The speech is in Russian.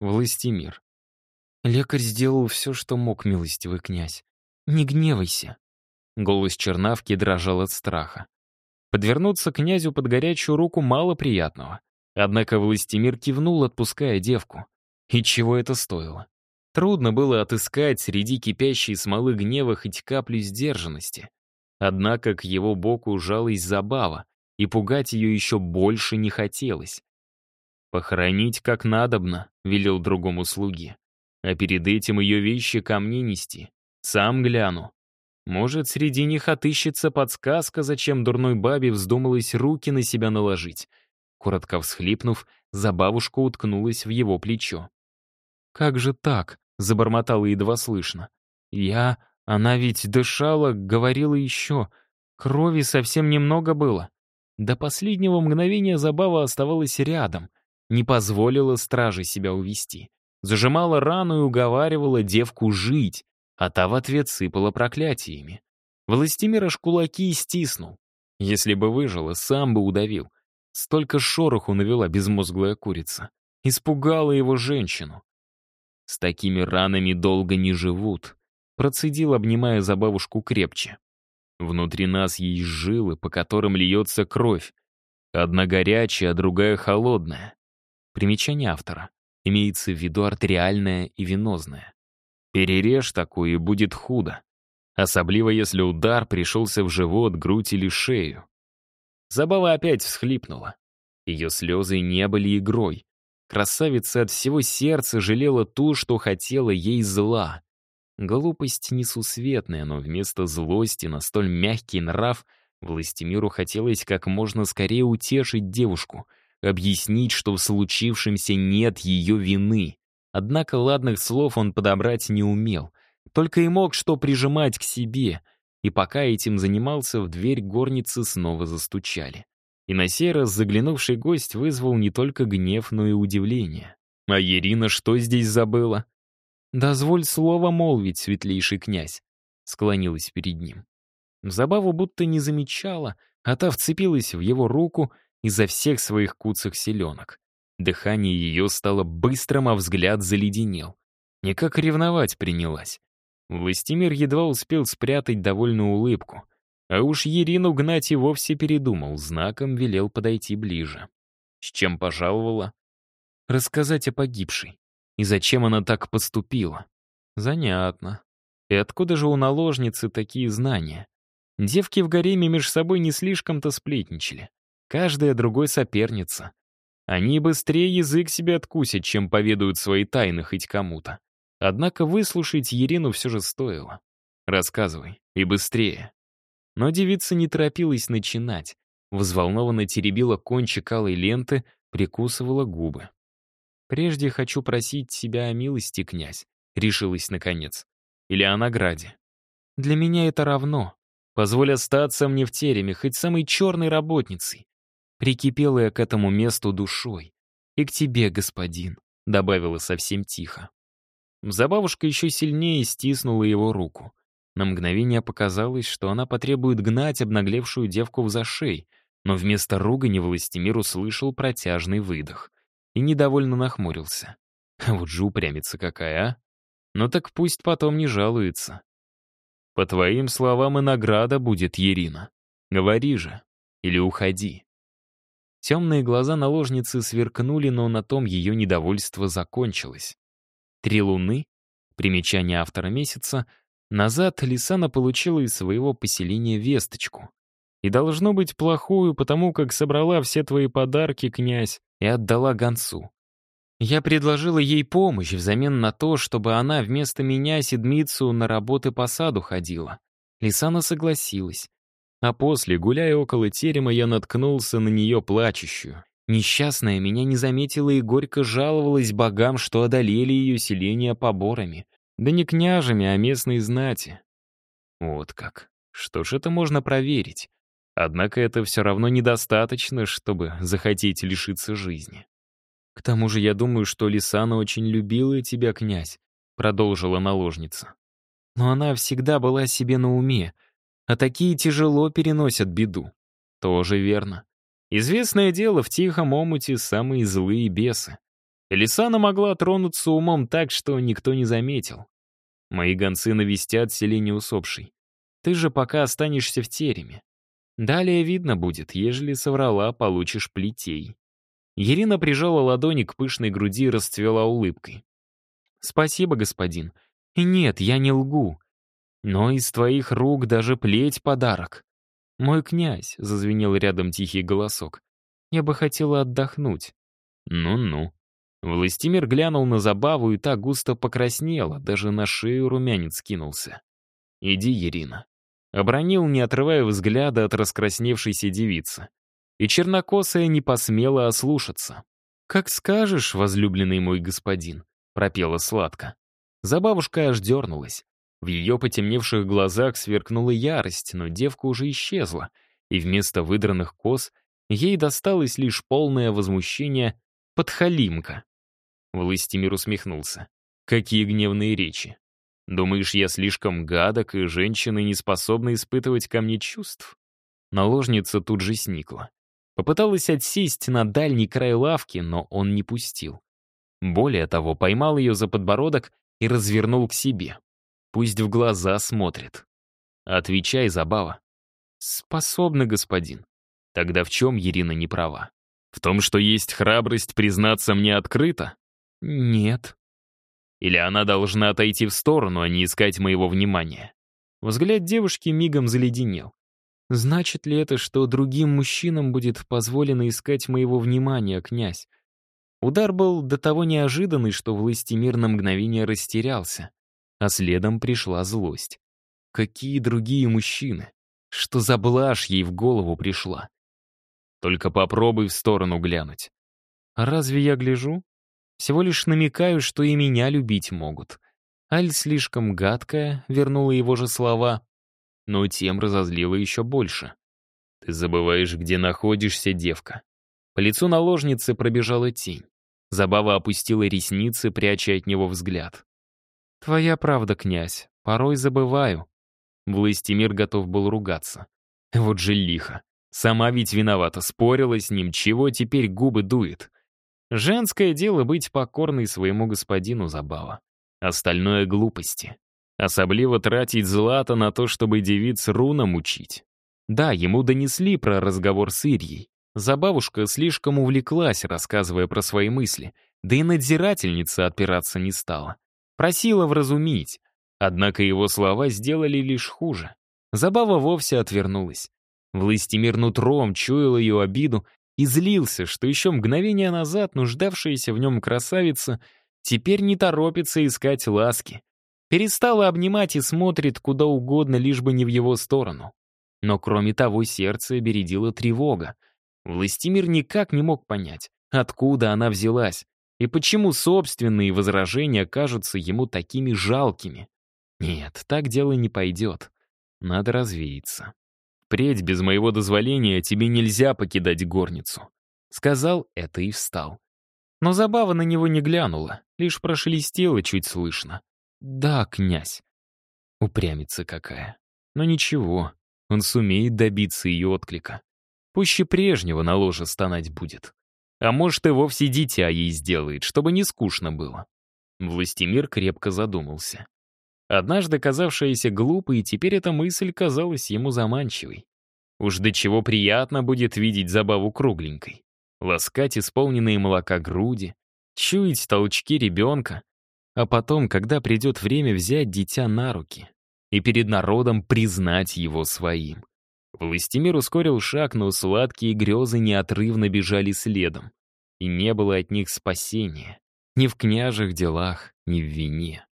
Властимир. Лекарь сделал все, что мог, милостивый князь. Не гневайся. Голос чернавки дрожал от страха. Подвернуться князю под горячую руку мало приятного. Однако Властимир кивнул, отпуская девку. И чего это стоило? Трудно было отыскать среди кипящей смолы гнева хоть каплю сдержанности. Однако к его боку жалась забава, и пугать ее еще больше не хотелось. «Похоронить как надобно», — велел другому слуге. «А перед этим ее вещи ко мне нести. Сам гляну. Может, среди них отыщется подсказка, зачем дурной бабе вздумалось руки на себя наложить». Коротко всхлипнув, забавушка уткнулась в его плечо. «Как же так?» — забормотала едва слышно. «Я... Она ведь дышала, говорила еще. Крови совсем немного было». До последнего мгновения забава оставалась рядом, не позволила страже себя увести. Зажимала рану и уговаривала девку жить, а та в ответ сыпала проклятиями. Властимир аж кулаки стиснул. Если бы выжила, сам бы удавил. Столько шороху навела безмозглая курица. Испугала его женщину. С такими ранами долго не живут. Процедил, обнимая за бабушку крепче. Внутри нас есть жилы, по которым льется кровь. Одна горячая, а другая холодная. Примечание автора. Имеется в виду артериальная и венозная. Перережь такую, и будет худо. Особливо, если удар пришелся в живот, грудь или шею. Забава опять всхлипнула. Ее слезы не были игрой. Красавица от всего сердца жалела ту, что хотела ей зла. Глупость несусветная, но вместо злости на столь мягкий нрав Властимиру хотелось как можно скорее утешить девушку, объяснить, что в случившемся нет ее вины. Однако ладных слов он подобрать не умел, только и мог что прижимать к себе, и пока этим занимался, в дверь горницы снова застучали. И на сей раз заглянувший гость вызвал не только гнев, но и удивление. «А Ирина что здесь забыла?» «Дозволь слово молвить, светлейший князь», — склонилась перед ним. Забаву будто не замечала, а та вцепилась в его руку изо всех своих куцых селенок. Дыхание ее стало быстрым, а взгляд заледенел. Никак ревновать принялась. Властимир едва успел спрятать довольную улыбку. А уж Ерину гнать и вовсе передумал, знаком велел подойти ближе. С чем пожаловала? Рассказать о погибшей. И зачем она так поступила? Занятно. И откуда же у наложницы такие знания? Девки в гареме меж собой не слишком-то сплетничали. Каждая другой соперница. Они быстрее язык себе откусят, чем поведают свои тайны хоть кому-то. Однако выслушать Ерину все же стоило. Рассказывай, и быстрее. Но девица не торопилась начинать. Взволнованно теребила кончик алой ленты, прикусывала губы. «Прежде хочу просить себя о милости, князь», — решилась наконец. «Или о награде. Для меня это равно. Позволь остаться мне в тереме, хоть самой черной работницей. Прикипела я к этому месту душой. И к тебе, господин», — добавила совсем тихо. Забавушка еще сильнее стиснула его руку. На мгновение показалось, что она потребует гнать обнаглевшую девку в зашей, но вместо ругани Властимир услышал протяжный выдох и недовольно нахмурился. Вот же упрямится какая, а? Ну так пусть потом не жалуется. По твоим словам и награда будет, Ерина. Говори же. Или уходи. Темные глаза наложницы сверкнули, но на том ее недовольство закончилось. Три луны, примечание автора месяца, Назад Лисана получила из своего поселения весточку. И должно быть плохую, потому как собрала все твои подарки, князь, и отдала гонцу. Я предложила ей помощь взамен на то, чтобы она вместо меня седмицу на работы по саду ходила. Лисана согласилась. А после, гуляя около терема, я наткнулся на нее плачущую. Несчастная меня не заметила и горько жаловалась богам, что одолели ее селение поборами. Да не княжами, а местной знати. Вот как. Что ж это можно проверить? Однако это все равно недостаточно, чтобы захотеть лишиться жизни. К тому же я думаю, что Лисана очень любила тебя, князь, продолжила наложница. Но она всегда была себе на уме, а такие тяжело переносят беду. Тоже верно. Известное дело, в тихом омуте самые злые бесы. Лисана могла тронуться умом так, что никто не заметил. Мои гонцы навестят селение усопшей. Ты же пока останешься в тереме. Далее видно будет, ежели соврала, получишь плетей. Ирина прижала ладони к пышной груди и расцвела улыбкой. «Спасибо, господин. И нет, я не лгу. Но из твоих рук даже плеть подарок. Мой князь», — зазвенел рядом тихий голосок, — «я бы хотела отдохнуть». «Ну-ну». Властимир глянул на забаву и так густо покраснела, даже на шею румянец кинулся. «Иди, Ирина». Обронил, не отрывая взгляда от раскрасневшейся девицы. И чернокосая не посмела ослушаться. «Как скажешь, возлюбленный мой господин», — пропела сладко. Забавушка аж дернулась. В ее потемневших глазах сверкнула ярость, но девка уже исчезла, и вместо выдранных кос ей досталось лишь полное возмущение подхалимка. Властимир усмехнулся. «Какие гневные речи! Думаешь, я слишком гадок, и женщины не способны испытывать ко мне чувств?» Наложница тут же сникла. Попыталась отсесть на дальний край лавки, но он не пустил. Более того, поймал ее за подбородок и развернул к себе. Пусть в глаза смотрит. Отвечай, Забава. Способна, господин. Тогда в чем Ирина не права? В том, что есть храбрость признаться мне открыто? Нет. Или она должна отойти в сторону, а не искать моего внимания? Взгляд девушки мигом заледенел. Значит ли это, что другим мужчинам будет позволено искать моего внимания, князь? Удар был до того неожиданный, что Властимир на мгновение растерялся, а следом пришла злость. Какие другие мужчины? Что за блажь ей в голову пришла? Только попробуй в сторону глянуть. А разве я гляжу? Всего лишь намекаю, что и меня любить могут. Аль слишком гадкая, вернула его же слова, но тем разозлила еще больше. Ты забываешь, где находишься, девка. По лицу наложницы пробежала тень. Забава опустила ресницы, пряча от него взгляд. «Твоя правда, князь. Порой забываю». Властимир готов был ругаться. Вот же лихо. Сама ведь виновата, спорила с ним, чего теперь губы дует. Женское дело быть покорной своему господину забава. Остальное — глупости. Особливо тратить злато на то, чтобы девиц рунам учить. Да, ему донесли про разговор с Ирьей. Забавушка слишком увлеклась, рассказывая про свои мысли, да и надзирательница отпираться не стала. Просила вразумить, однако его слова сделали лишь хуже. Забава вовсе отвернулась. Властимир нутром чуял ее обиду и злился, что еще мгновение назад нуждавшаяся в нем красавица теперь не торопится искать ласки. Перестала обнимать и смотрит куда угодно, лишь бы не в его сторону. Но кроме того, сердце бередила тревога. Властимир никак не мог понять, откуда она взялась, и почему собственные возражения кажутся ему такими жалкими. Нет, так дело не пойдет. Надо развеяться. «Впредь без моего дозволения тебе нельзя покидать горницу». Сказал это и встал. Но забава на него не глянула, лишь прошелестела чуть слышно. «Да, князь». Упрямица какая. Но ничего, он сумеет добиться ее отклика. Пуще прежнего на ложе стонать будет. А может, и вовсе дитя ей сделает, чтобы не скучно было. Властимир крепко задумался. Однажды казавшаяся глупой, теперь эта мысль казалась ему заманчивой. Уж до чего приятно будет видеть забаву кругленькой. Ласкать исполненные молока груди, чуять толчки ребенка, а потом, когда придет время взять дитя на руки и перед народом признать его своим. Властимир ускорил шаг, но сладкие грезы неотрывно бежали следом. И не было от них спасения. Ни в княжих делах, ни в вине.